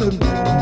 nothing.